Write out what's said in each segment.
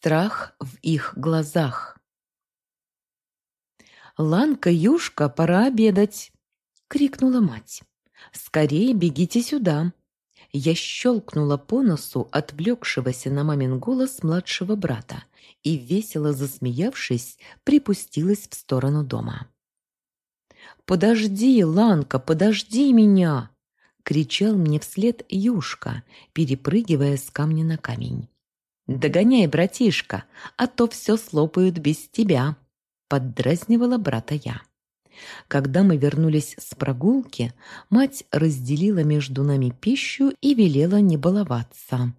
Страх в их глазах. «Ланка, Юшка, пора обедать!» — крикнула мать. «Скорее бегите сюда!» Я щелкнула по носу отвлекшегося на мамин голос младшего брата и, весело засмеявшись, припустилась в сторону дома. «Подожди, Ланка, подожди меня!» — кричал мне вслед Юшка, перепрыгивая с камня на камень. «Догоняй, братишка, а то все слопают без тебя», — поддразнивала брата я. Когда мы вернулись с прогулки, мать разделила между нами пищу и велела не баловаться.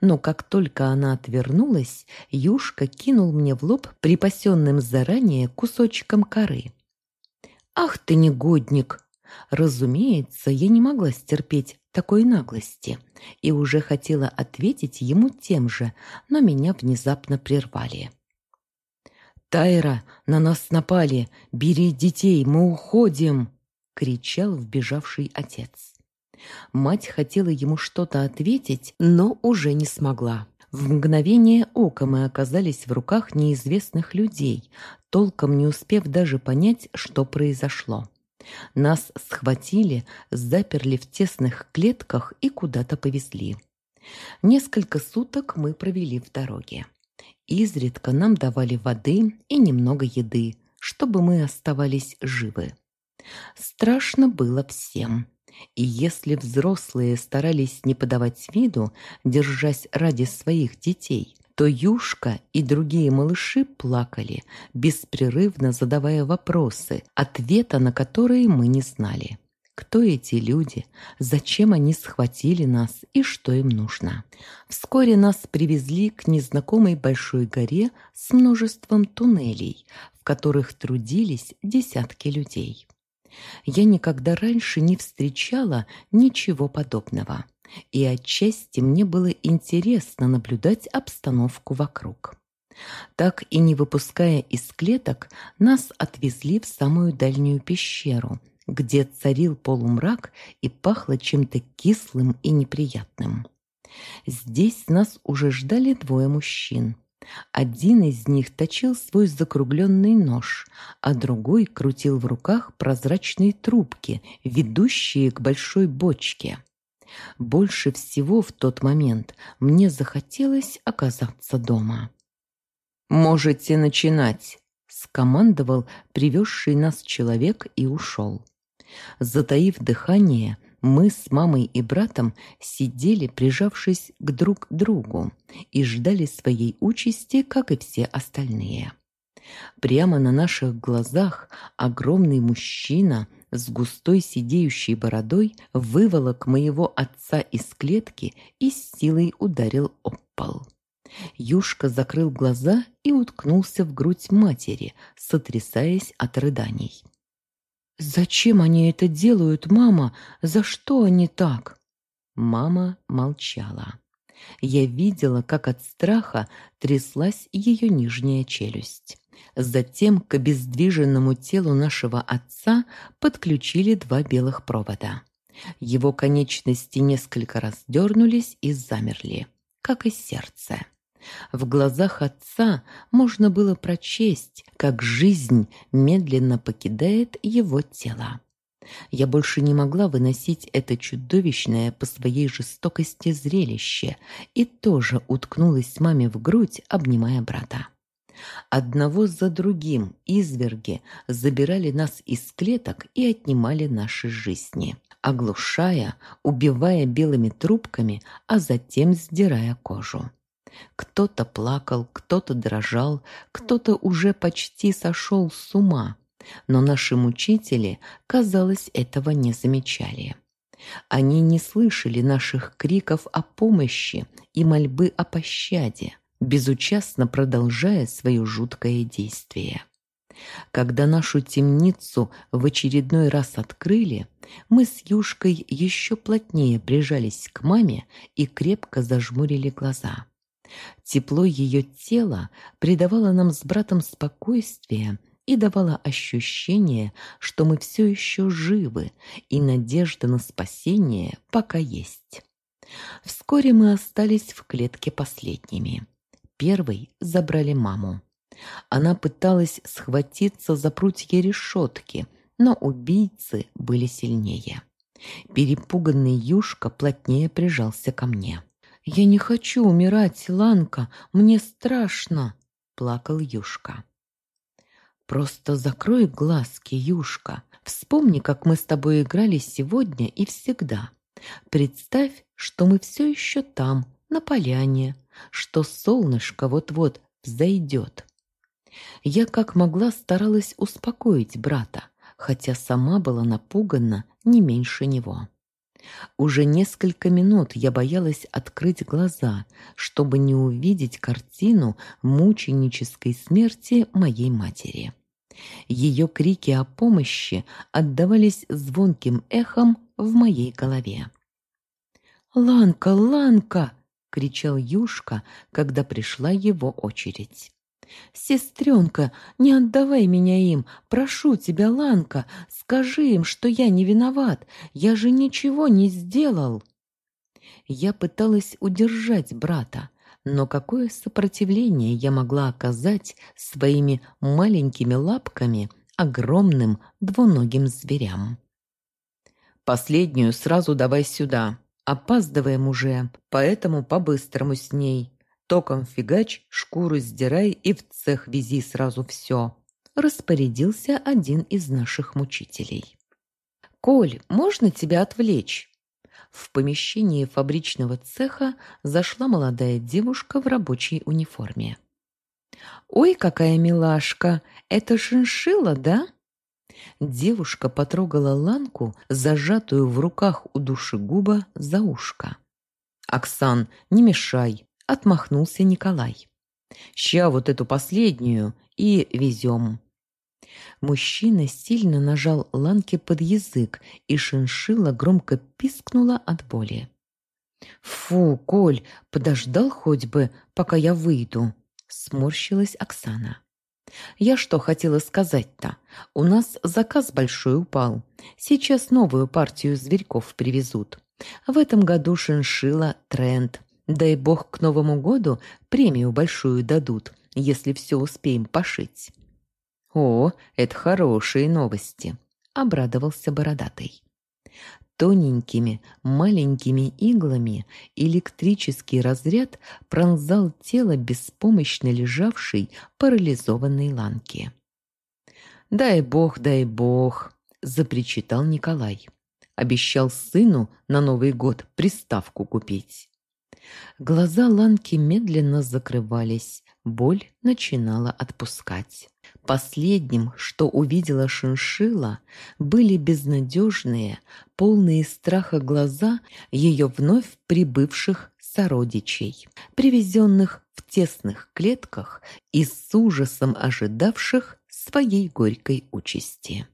Но как только она отвернулась, Юшка кинул мне в лоб припасенным заранее кусочком коры. «Ах ты негодник!» Разумеется, я не могла стерпеть такой наглости и уже хотела ответить ему тем же, но меня внезапно прервали. «Тайра, на нас напали! Бери детей, мы уходим!» — кричал вбежавший отец. Мать хотела ему что-то ответить, но уже не смогла. В мгновение ока мы оказались в руках неизвестных людей, толком не успев даже понять, что произошло. Нас схватили, заперли в тесных клетках и куда-то повезли. Несколько суток мы провели в дороге. Изредка нам давали воды и немного еды, чтобы мы оставались живы. Страшно было всем. И если взрослые старались не подавать виду, держась ради своих детей, то Юшка и другие малыши плакали, беспрерывно задавая вопросы, ответа на которые мы не знали. Кто эти люди, зачем они схватили нас и что им нужно? Вскоре нас привезли к незнакомой большой горе с множеством туннелей, в которых трудились десятки людей. Я никогда раньше не встречала ничего подобного и отчасти мне было интересно наблюдать обстановку вокруг. Так и не выпуская из клеток, нас отвезли в самую дальнюю пещеру, где царил полумрак и пахло чем-то кислым и неприятным. Здесь нас уже ждали двое мужчин. Один из них точил свой закругленный нож, а другой крутил в руках прозрачные трубки, ведущие к большой бочке. Больше всего в тот момент мне захотелось оказаться дома. «Можете начинать», — скомандовал привезший нас человек и ушел. Затаив дыхание, мы с мамой и братом сидели, прижавшись к друг другу, и ждали своей участи, как и все остальные. Прямо на наших глазах огромный мужчина с густой сидеющей бородой выволок моего отца из клетки и с силой ударил об пол. Юшка закрыл глаза и уткнулся в грудь матери, сотрясаясь от рыданий. «Зачем они это делают, мама? За что они так?» Мама молчала. Я видела, как от страха тряслась ее нижняя челюсть. Затем к обездвиженному телу нашего отца подключили два белых провода. Его конечности несколько раз дернулись и замерли, как и сердце. В глазах отца можно было прочесть, как жизнь медленно покидает его тело. Я больше не могла выносить это чудовищное по своей жестокости зрелище и тоже уткнулась маме в грудь, обнимая брата. Одного за другим изверги забирали нас из клеток и отнимали наши жизни, оглушая, убивая белыми трубками, а затем сдирая кожу. Кто-то плакал, кто-то дрожал, кто-то уже почти сошел с ума, но наши мучители, казалось, этого не замечали. Они не слышали наших криков о помощи и мольбы о пощаде безучастно продолжая свое жуткое действие. Когда нашу темницу в очередной раз открыли, мы с Юшкой еще плотнее прижались к маме и крепко зажмурили глаза. Тепло ее тела придавало нам с братом спокойствие и давало ощущение, что мы все еще живы, и надежда на спасение пока есть. Вскоре мы остались в клетке последними. Первой забрали маму. Она пыталась схватиться за прутья решетки, но убийцы были сильнее. Перепуганный Юшка плотнее прижался ко мне. «Я не хочу умирать, Ланка, мне страшно!» – плакал Юшка. «Просто закрой глазки, Юшка. Вспомни, как мы с тобой играли сегодня и всегда. Представь, что мы все еще там, на поляне, что солнышко вот-вот взойдет. Я как могла старалась успокоить брата, хотя сама была напугана не меньше него. Уже несколько минут я боялась открыть глаза, чтобы не увидеть картину мученической смерти моей матери. Ее крики о помощи отдавались звонким эхом в моей голове. «Ланка, Ланка!» — кричал Юшка, когда пришла его очередь. «Сестренка, не отдавай меня им! Прошу тебя, Ланка, скажи им, что я не виноват! Я же ничего не сделал!» Я пыталась удержать брата, но какое сопротивление я могла оказать своими маленькими лапками огромным двуногим зверям? «Последнюю сразу давай сюда. Опаздываем уже, поэтому по-быстрому с ней. Током фигач, шкуру сдирай и в цех вези сразу все», – распорядился один из наших мучителей. «Коль, можно тебя отвлечь?» В помещении фабричного цеха зашла молодая девушка в рабочей униформе. «Ой, какая милашка! Это шиншила, да?» Девушка потрогала ланку, зажатую в руках у душегуба за ушко. «Оксан, не мешай!» — отмахнулся Николай. «Ща вот эту последнюю и везем». Мужчина сильно нажал Ланке под язык, и шиншилла громко пискнула от боли. «Фу, Коль, подождал хоть бы, пока я выйду», — сморщилась Оксана. «Я что хотела сказать-то? У нас заказ большой упал. Сейчас новую партию зверьков привезут. В этом году шиншила тренд. Дай бог к Новому году премию большую дадут, если все успеем пошить». «О, это хорошие новости», — обрадовался Бородатый. Тоненькими, маленькими иглами электрический разряд пронзал тело беспомощно лежавшей парализованной ланки. «Дай бог, дай бог!» – запричитал Николай. Обещал сыну на Новый год приставку купить. Глаза Ланки медленно закрывались, боль начинала отпускать. Последним, что увидела шиншила, были безнадежные, полные страха глаза ее вновь прибывших сородичей, привезенных в тесных клетках и с ужасом ожидавших своей горькой участи.